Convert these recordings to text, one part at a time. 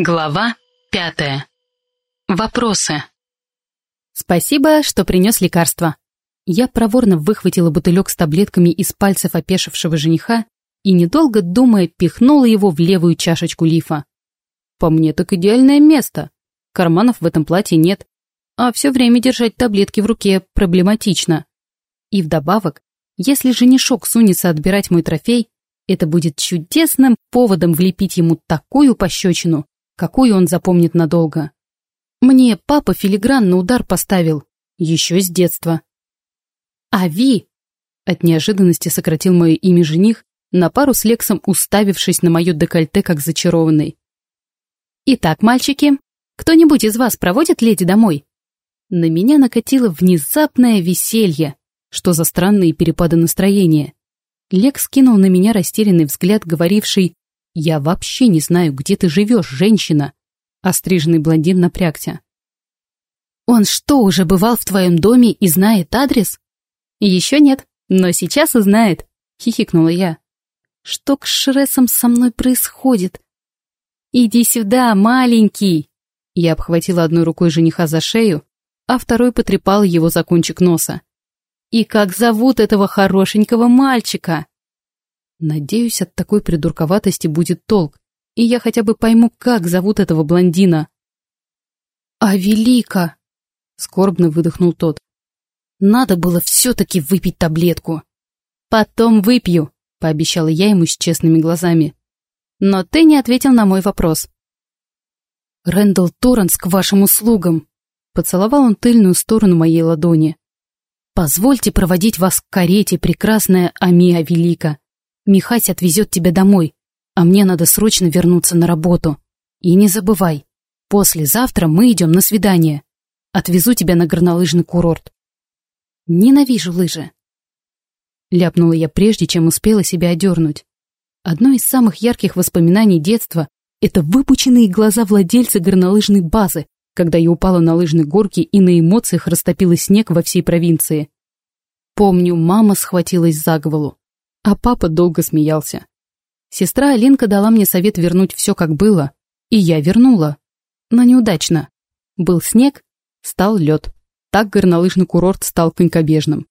Глава пятая. Вопросы. Спасибо, что принес лекарство. Я проворно выхватила бутылек с таблетками из пальцев опешившего жениха и, недолго думая, пихнула его в левую чашечку лифа. По мне так идеальное место. Карманов в этом платье нет, а все время держать таблетки в руке проблематично. И вдобавок, если женишок сунется отбирать мой трофей, это будет чудесным поводом влепить ему такую пощечину, какую он запомнит надолго. Мне папа филигранно удар поставил, еще с детства. «Ави!» От неожиданности сократил мое имя жених, на пару с Лексом уставившись на мое декольте как зачарованный. «Итак, мальчики, кто-нибудь из вас проводит леди домой?» На меня накатило внезапное веселье. Что за странные перепады настроения? Лекс кинул на меня растерянный взгляд, говоривший «Я вообще не знаю, где ты живешь, женщина!» Остриженный блондин напрягся. «Он что, уже бывал в твоем доме и знает адрес?» «Еще нет, но сейчас и знает», — хихикнула я. «Что к Шресам со мной происходит?» «Иди сюда, маленький!» Я обхватила одной рукой жениха за шею, а второй потрепала его за кончик носа. «И как зовут этого хорошенького мальчика?» Надеюсь, от такой придурковатости будет толк, и я хотя бы пойму, как зовут этого блондина. «А Велика!» — скорбно выдохнул тот. «Надо было все-таки выпить таблетку». «Потом выпью», — пообещала я ему с честными глазами. «Но ты не ответил на мой вопрос». «Рэндалл Торренс к вашим услугам!» Поцеловал он тыльную сторону моей ладони. «Позвольте проводить вас к карете, прекрасная Амия Велика. Михась отвезет тебя домой, а мне надо срочно вернуться на работу. И не забывай, послезавтра мы идем на свидание. Отвезу тебя на горнолыжный курорт. Ненавижу лыжи. Ляпнула я прежде, чем успела себя одернуть. Одно из самых ярких воспоминаний детства — это выпученные глаза владельца горнолыжной базы, когда я упала на лыжной горке и на эмоциях растопила снег во всей провинции. Помню, мама схватилась за голову а папа долго смеялся. Сестра Алинка дала мне совет вернуть все как было, и я вернула. Но неудачно. Был снег, стал лед. Так горнолыжный курорт стал конькобежным.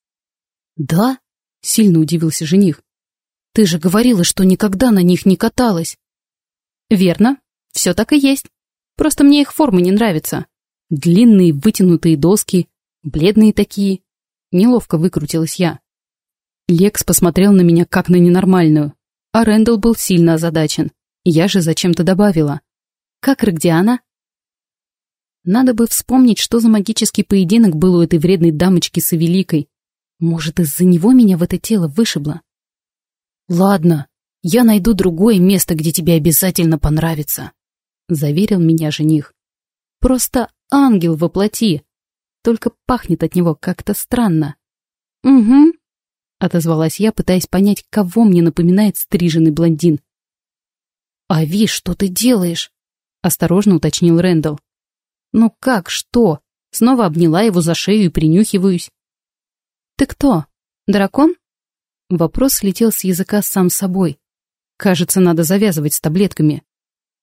«Да?» — сильно удивился жених. «Ты же говорила, что никогда на них не каталась». «Верно, все так и есть. Просто мне их форма не нравится. Длинные вытянутые доски, бледные такие. Неловко выкрутилась я. Лекс посмотрел на меня как на ненормальную, а Рэндалл был сильно озадачен. Я же зачем-то добавила. «Как Рогдиана?» Надо бы вспомнить, что за магический поединок был у этой вредной дамочки с Великой. Может, из-за него меня в это тело вышибло? «Ладно, я найду другое место, где тебе обязательно понравится», — заверил меня жених. «Просто ангел воплоти, только пахнет от него как-то странно». «Угу», — отозвалась я, пытаясь понять, кого мне напоминает стриженный блондин. «Ави, что ты делаешь?» — осторожно уточнил Рэндалл. «Ну как, что?» Снова обняла его за шею и принюхиваюсь. «Ты кто? Дракон?» Вопрос слетел с языка сам собой. Кажется, надо завязывать с таблетками.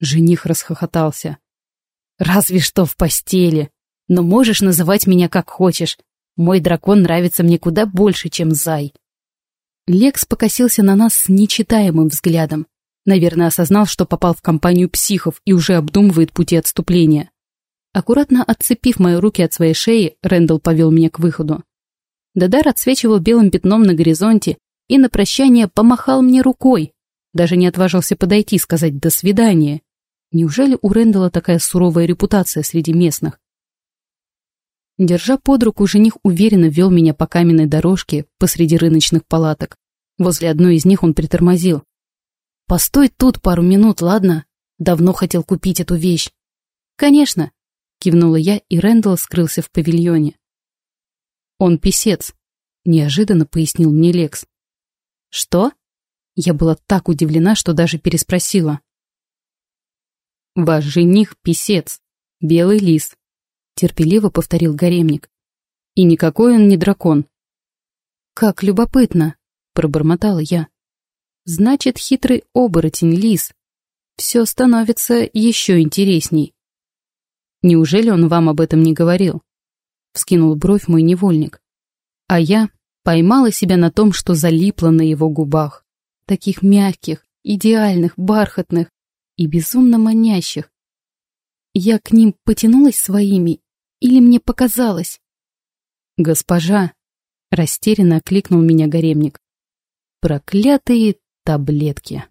Жених расхохотался. «Разве что в постели. Но можешь называть меня как хочешь. Мой дракон нравится мне куда больше, чем Зай». Лекс покосился на нас с нечитаемым взглядом. Наверное, осознал, что попал в компанию психов и уже обдумывает пути отступления. Аккуратно отцепив мои руки от своей шеи, Рэндалл повел меня к выходу. Дадар отсвечивал белым пятном на горизонте и на прощание помахал мне рукой. Даже не отважился подойти, сказать «до свидания». Неужели у Рэндалла такая суровая репутация среди местных? Держа под руку, жених уверенно вел меня по каменной дорожке посреди рыночных палаток. Возле одной из них он притормозил. «Постой тут пару минут, ладно? Давно хотел купить эту вещь». «Конечно», — кивнула я, и Рэндалл скрылся в павильоне. «Он писец», — неожиданно пояснил мне Лекс. «Что?» Я была так удивлена, что даже переспросила. «Ваш жених — писец, белый лис, терпеливо повторил гаремник. И никакой он не дракон. Как любопытно, пробормотала я. Значит, хитрый оборотень лис. все становится еще интересней. Неужели он вам об этом не говорил? Вскинул бровь мой невольник. А я поймала себя на том, что залипла на его губах. Таких мягких, идеальных, бархатных и безумно манящих. Я к ним потянулась своими или мне показалось? «Госпожа!» — растерянно окликнул меня гаремник. «Проклятые таблетки!»